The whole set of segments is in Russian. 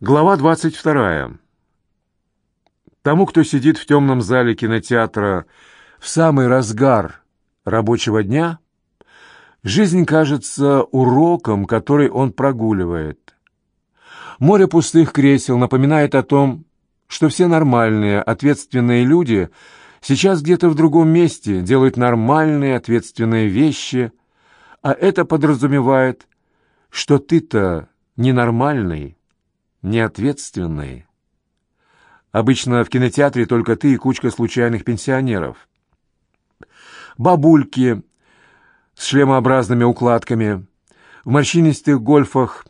Глава 22. Тому, кто сидит в темном зале кинотеатра в самый разгар рабочего дня, жизнь кажется уроком, который он прогуливает. Море пустых кресел напоминает о том, что все нормальные, ответственные люди сейчас где-то в другом месте делают нормальные, ответственные вещи, а это подразумевает, что ты-то ненормальный, неответственный. Обычно в кинотеатре только ты и кучка случайных пенсионеров. Бабульки с шлемообразными укладками, в морщинистых гольфах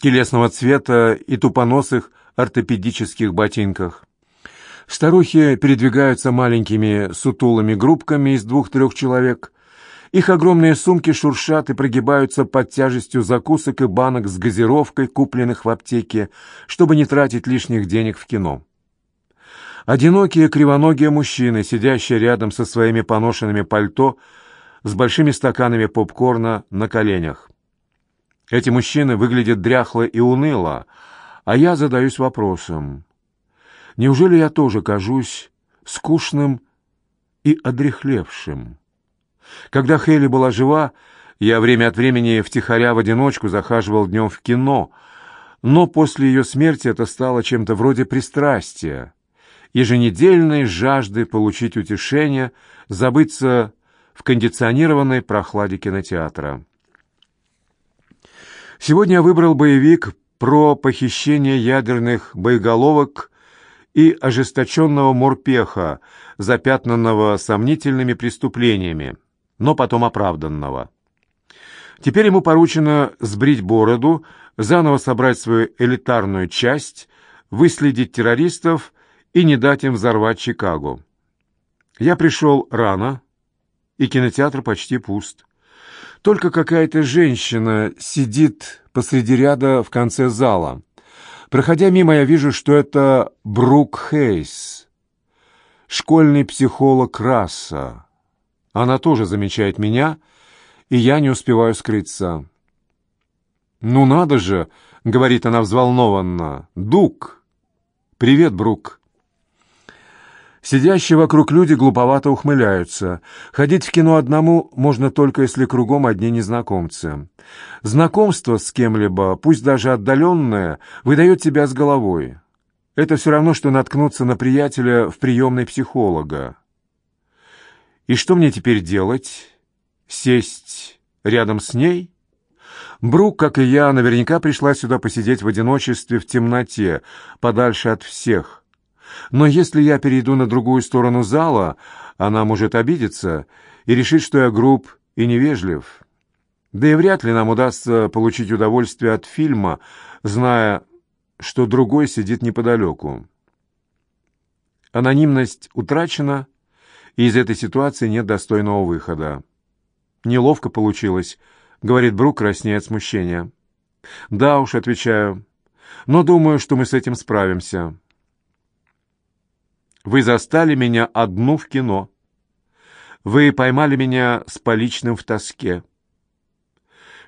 телесного цвета и тупоносых ортопедических ботинках. Старухи передвигаются маленькими сутулыми группками из двух-трех человек. Их огромные сумки шуршат и прогибаются под тяжестью закусок и банок с газировкой, купленных в аптеке, чтобы не тратить лишних денег в кино. Одинокие кривоногие мужчины, сидящие рядом со своими поношенными пальто, с большими стаканами попкорна на коленях. Эти мужчины выглядят дряхло и уныло, а я задаюсь вопросом, неужели я тоже кажусь скучным и одрехлевшим? Когда Хейли была жива, я время от времени втихаря в одиночку захаживал днем в кино, но после ее смерти это стало чем-то вроде пристрастия, еженедельной жажды получить утешение, забыться в кондиционированной прохладе кинотеатра. Сегодня я выбрал боевик про похищение ядерных боеголовок и ожесточенного морпеха, запятнанного сомнительными преступлениями, но потом оправданного. Теперь ему поручено сбрить бороду, заново собрать свою элитарную часть, выследить террористов и не дать им взорвать Чикаго. Я пришел рано, и кинотеатр почти пуст. Только какая-то женщина сидит посреди ряда в конце зала. Проходя мимо, я вижу, что это Брук Хейс, школьный психолог раса. Она тоже замечает меня, и я не успеваю скрыться. «Ну надо же!» — говорит она взволнованно. «Дук!» «Привет, Брук!» Сидящие вокруг люди глуповато ухмыляются. Ходить в кино одному можно только, если кругом одни незнакомцы. Знакомство с кем-либо, пусть даже отдаленное, выдает тебя с головой. Это все равно, что наткнуться на приятеля в приемной психолога. И что мне теперь делать? Сесть рядом с ней? Брук, как и я, наверняка пришла сюда посидеть в одиночестве в темноте, подальше от всех. Но если я перейду на другую сторону зала, она может обидеться и решить, что я груб и невежлив. Да и вряд ли нам удастся получить удовольствие от фильма, зная, что другой сидит неподалеку. Анонимность утрачена, и из этой ситуации нет достойного выхода. «Неловко получилось», — говорит Брук, краснея от смущения. «Да уж», — отвечаю, — «но думаю, что мы с этим справимся». Вы застали меня одну в кино. Вы поймали меня с поличным в тоске.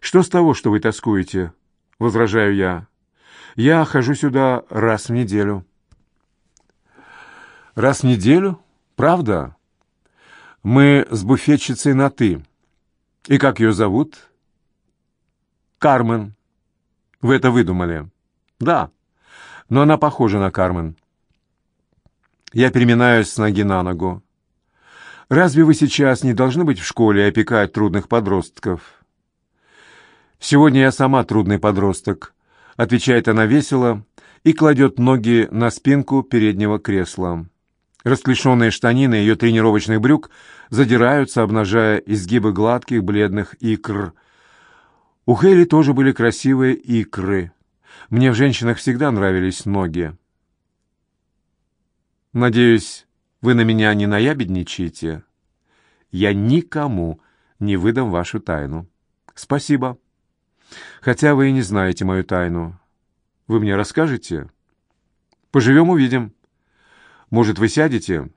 Что с того, что вы тоскуете? Возражаю я. Я хожу сюда раз в неделю. Раз в неделю? Правда? Мы с буфетчицей на «ты». И как ее зовут? Кармен. Вы это выдумали? Да. Но она похожа на Кармен. Я переминаюсь с ноги на ногу. «Разве вы сейчас не должны быть в школе и опекать трудных подростков?» «Сегодня я сама трудный подросток», — отвечает она весело и кладет ноги на спинку переднего кресла. Расклешенные штанины ее тренировочных брюк задираются, обнажая изгибы гладких бледных икр. У Хейли тоже были красивые икры. Мне в женщинах всегда нравились ноги. Надеюсь, вы на меня не наябедничаете? Я никому не выдам вашу тайну. Спасибо. Хотя вы и не знаете мою тайну. Вы мне расскажете? Поживем, увидим. Может, вы сядете?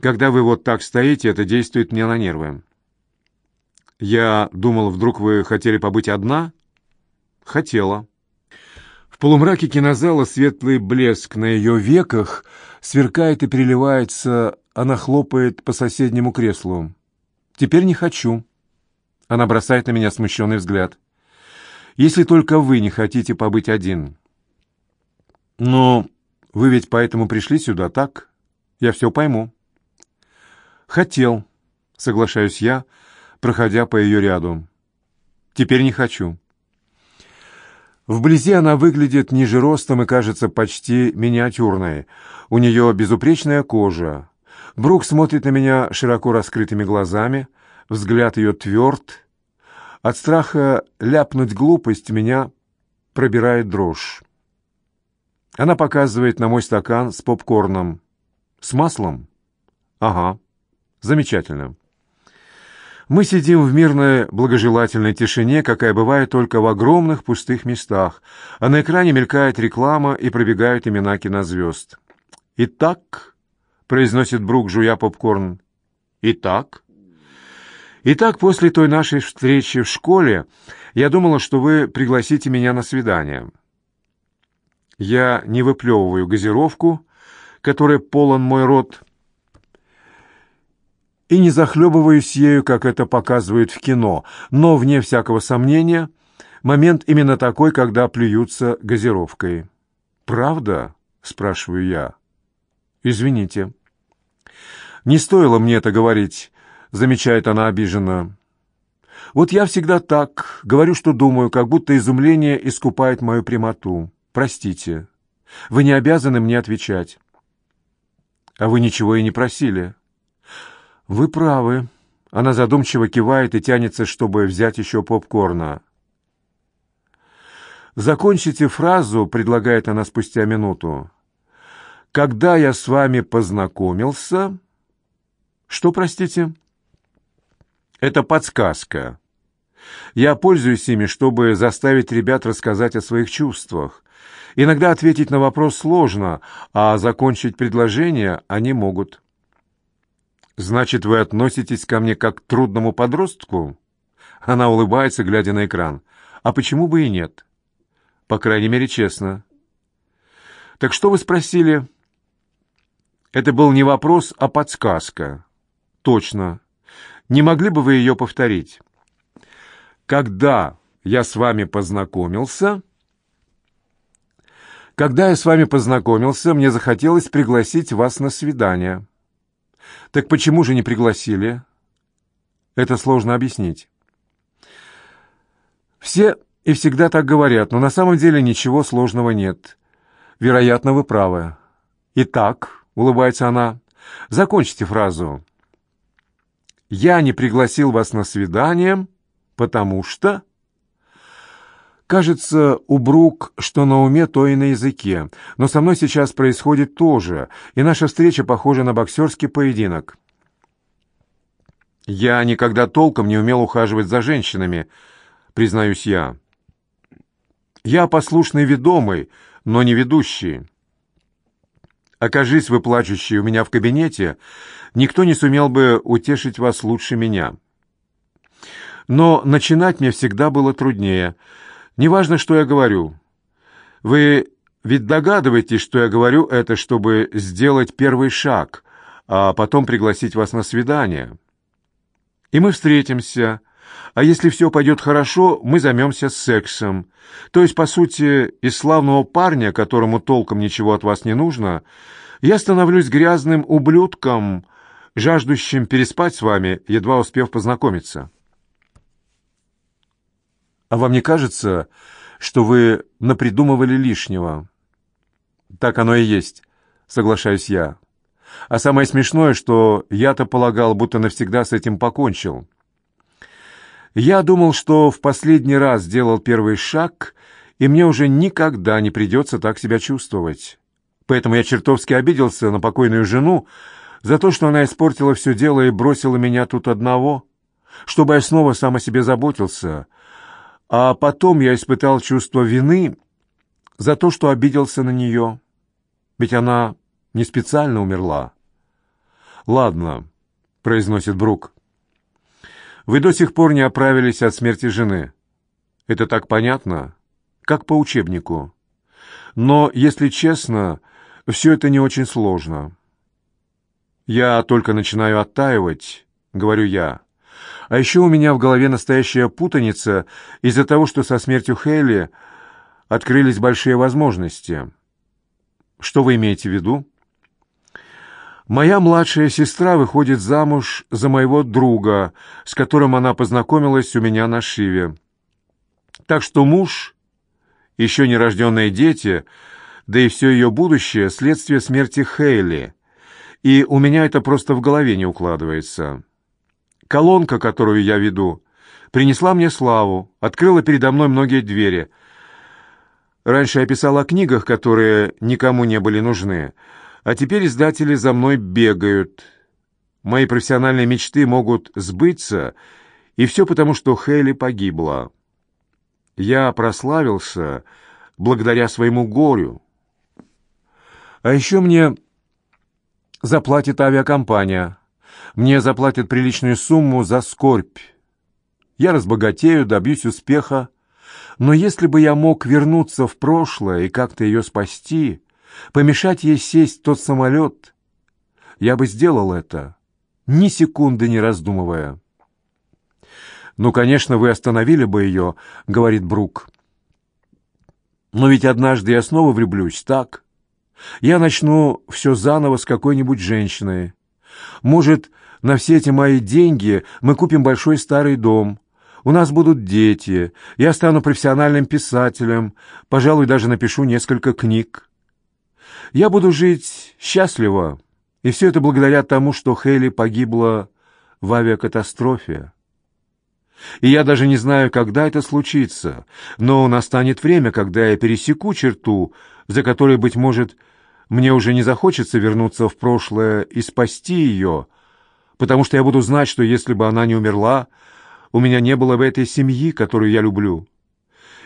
Когда вы вот так стоите, это действует мне на нервы. Я думал, вдруг вы хотели побыть одна? Хотела. В полумраке кинозала светлый блеск на ее веках сверкает и переливается, она хлопает по соседнему креслу. «Теперь не хочу». Она бросает на меня смущенный взгляд. «Если только вы не хотите побыть один». «Но вы ведь поэтому пришли сюда, так? Я все пойму». «Хотел», — соглашаюсь я, проходя по ее ряду. «Теперь не хочу». Вблизи она выглядит ниже ростом и кажется почти миниатюрной. У нее безупречная кожа. Брук смотрит на меня широко раскрытыми глазами, взгляд ее тверд. От страха ляпнуть глупость меня пробирает дрожь. Она показывает на мой стакан с попкорном. «С маслом?» «Ага. Замечательно». Мы сидим в мирной, благожелательной тишине, какая бывает только в огромных пустых местах, а на экране мелькает реклама и пробегают имена кинозвезд. «Итак», — произносит Брук, жуя попкорн, «Итак?» «Итак, после той нашей встречи в школе я думала, что вы пригласите меня на свидание». Я не выплевываю газировку, которой полон мой рот, и не захлебываюсь ею, как это показывают в кино, но, вне всякого сомнения, момент именно такой, когда плюются газировкой. «Правда?» — спрашиваю я. «Извините». «Не стоило мне это говорить», — замечает она обиженно. «Вот я всегда так, говорю, что думаю, как будто изумление искупает мою прямоту. Простите. Вы не обязаны мне отвечать». «А вы ничего и не просили». «Вы правы». Она задумчиво кивает и тянется, чтобы взять еще попкорна. «Закончите фразу», — предлагает она спустя минуту. «Когда я с вами познакомился...» «Что, простите?» «Это подсказка. Я пользуюсь ими, чтобы заставить ребят рассказать о своих чувствах. Иногда ответить на вопрос сложно, а закончить предложение они могут». «Значит, вы относитесь ко мне как к трудному подростку?» Она улыбается, глядя на экран. «А почему бы и нет?» «По крайней мере, честно». «Так что вы спросили?» «Это был не вопрос, а подсказка». «Точно. Не могли бы вы ее повторить?» «Когда я с вами познакомился...» «Когда я с вами познакомился, мне захотелось пригласить вас на свидание». Так почему же не пригласили? Это сложно объяснить. Все и всегда так говорят, но на самом деле ничего сложного нет. Вероятно, вы правы. Итак, улыбается она, закончите фразу. Я не пригласил вас на свидание, потому что... Кажется, у Брук что на уме, то и на языке. Но со мной сейчас происходит то же, и наша встреча похожа на боксерский поединок. Я никогда толком не умел ухаживать за женщинами, признаюсь я. Я послушный ведомый, но не ведущий. Окажись вы плачущие у меня в кабинете, никто не сумел бы утешить вас лучше меня. Но начинать мне всегда было труднее — Неважно, что я говорю. Вы ведь догадываетесь, что я говорю это, чтобы сделать первый шаг, а потом пригласить вас на свидание. И мы встретимся, а если все пойдет хорошо, мы займемся сексом. То есть, по сути, из славного парня, которому толком ничего от вас не нужно, я становлюсь грязным ублюдком, жаждущим переспать с вами, едва успев познакомиться». А вам не кажется, что вы напридумывали лишнего? Так оно и есть, соглашаюсь я. А самое смешное, что я-то полагал, будто навсегда с этим покончил. Я думал, что в последний раз сделал первый шаг, и мне уже никогда не придется так себя чувствовать. Поэтому я чертовски обиделся на покойную жену за то, что она испортила все дело и бросила меня тут одного, чтобы я снова сам о себе заботился, а потом я испытал чувство вины за то, что обиделся на нее. Ведь она не специально умерла. «Ладно», — произносит Брук. «Вы до сих пор не оправились от смерти жены. Это так понятно, как по учебнику. Но, если честно, все это не очень сложно. Я только начинаю оттаивать, говорю я. А еще у меня в голове настоящая путаница из-за того, что со смертью Хейли открылись большие возможности. Что вы имеете в виду? Моя младшая сестра выходит замуж за моего друга, с которым она познакомилась у меня на Шиве. Так что муж, еще нерожденные дети, да и все ее будущее — следствие смерти Хейли. И у меня это просто в голове не укладывается. Колонка, которую я веду, принесла мне славу, открыла передо мной многие двери. Раньше я писал о книгах, которые никому не были нужны, а теперь издатели за мной бегают. Мои профессиональные мечты могут сбыться, и все потому, что Хейли погибла. Я прославился благодаря своему горю. А еще мне заплатит авиакомпания. Мне заплатят приличную сумму за скорбь. Я разбогатею, добьюсь успеха. Но если бы я мог вернуться в прошлое и как-то ее спасти, помешать ей сесть в тот самолет, я бы сделал это, ни секунды не раздумывая. «Ну, конечно, вы остановили бы ее», — говорит Брук. «Но ведь однажды я снова влюблюсь, так? Я начну все заново с какой-нибудь женщиной. Может, на все эти мои деньги мы купим большой старый дом. У нас будут дети. Я стану профессиональным писателем. Пожалуй, даже напишу несколько книг. Я буду жить счастливо. И все это благодаря тому, что Хейли погибла в авиакатастрофе. И я даже не знаю, когда это случится, но настанет время, когда я пересеку черту, за которой, быть может, мне уже не захочется вернуться в прошлое и спасти ее, потому что я буду знать, что если бы она не умерла, у меня не было бы этой семьи, которую я люблю,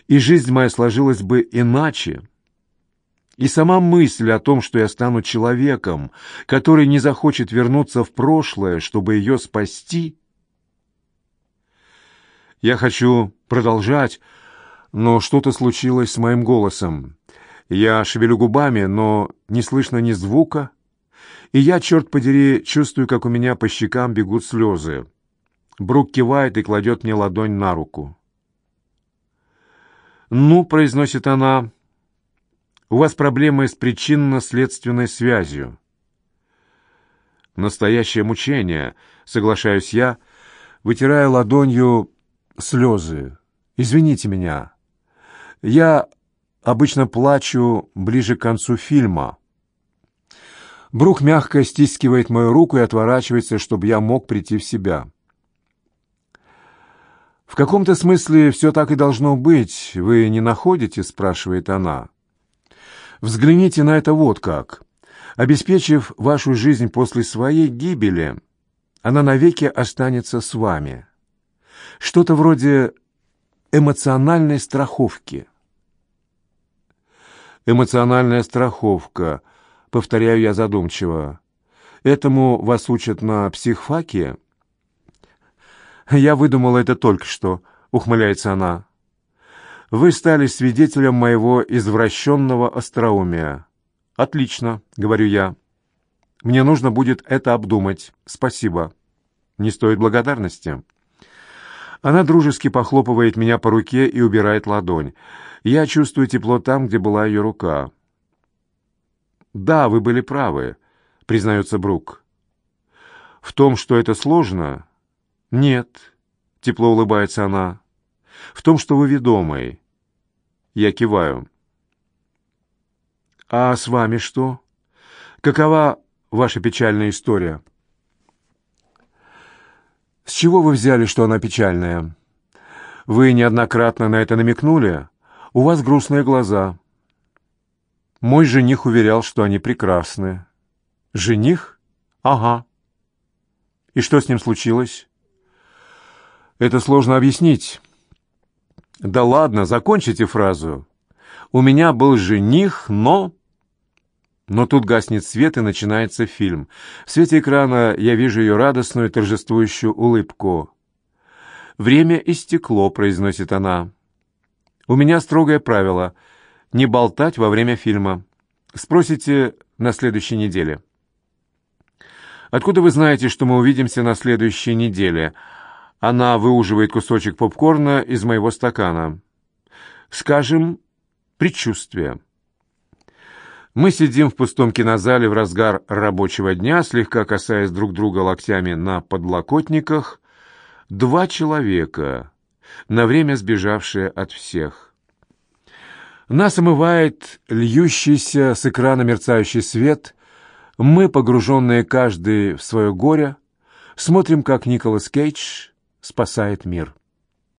и жизнь моя сложилась бы иначе. И сама мысль о том, что я стану человеком, который не захочет вернуться в прошлое, чтобы ее спасти. Я хочу продолжать, но что-то случилось с моим голосом. Я шевелю губами, но не слышно ни звука, и я, черт подери, чувствую, как у меня по щекам бегут слезы. Брук кивает и кладет мне ладонь на руку. «Ну», — произносит она, — «у вас проблемы с причинно-следственной связью». «Настоящее мучение», — соглашаюсь я, вытирая ладонью слезы. «Извините меня. Я обычно плачу ближе к концу фильма». Брук мягко стискивает мою руку и отворачивается, чтобы я мог прийти в себя. «В каком-то смысле все так и должно быть, вы не находите?» — спрашивает она. «Взгляните на это вот как. Обеспечив вашу жизнь после своей гибели, она навеки останется с вами. Что-то вроде эмоциональной страховки». «Эмоциональная страховка», — повторяю я задумчиво. «Этому вас учат на психфаке?» «Я выдумала это только что», — ухмыляется она. «Вы стали свидетелем моего извращенного остроумия». «Отлично», — говорю я. «Мне нужно будет это обдумать. Спасибо. Не стоит благодарности». Она дружески похлопывает меня по руке и убирает ладонь. Я чувствую тепло там, где была ее рука. «Да, вы были правы», — признается Брук. «В том, что это сложно?» «Нет», — тепло улыбается она. «В том, что вы ведомый». Я киваю. «А с вами что? Какова ваша печальная история?» «С чего вы взяли, что она печальная?» «Вы неоднократно на это намекнули. У вас грустные глаза». Мой жених уверял, что они прекрасны. Жених? Ага. И что с ним случилось? Это сложно объяснить. Да ладно, закончите фразу. У меня был жених, но... Но тут гаснет свет, и начинается фильм. В свете экрана я вижу ее радостную, торжествующую улыбку. «Время истекло», — произносит она. «У меня строгое правило — не болтать во время фильма. Спросите на следующей неделе. Откуда вы знаете, что мы увидимся на следующей неделе? Она выуживает кусочек попкорна из моего стакана. Скажем, предчувствие. Мы сидим в пустом кинозале в разгар рабочего дня, слегка касаясь друг друга локтями на подлокотниках. Два человека, на время сбежавшие от всех. Нас омывает льющийся с экрана мерцающий свет. Мы, погруженные каждый в свое горе, смотрим, как Николас Кейдж спасает мир.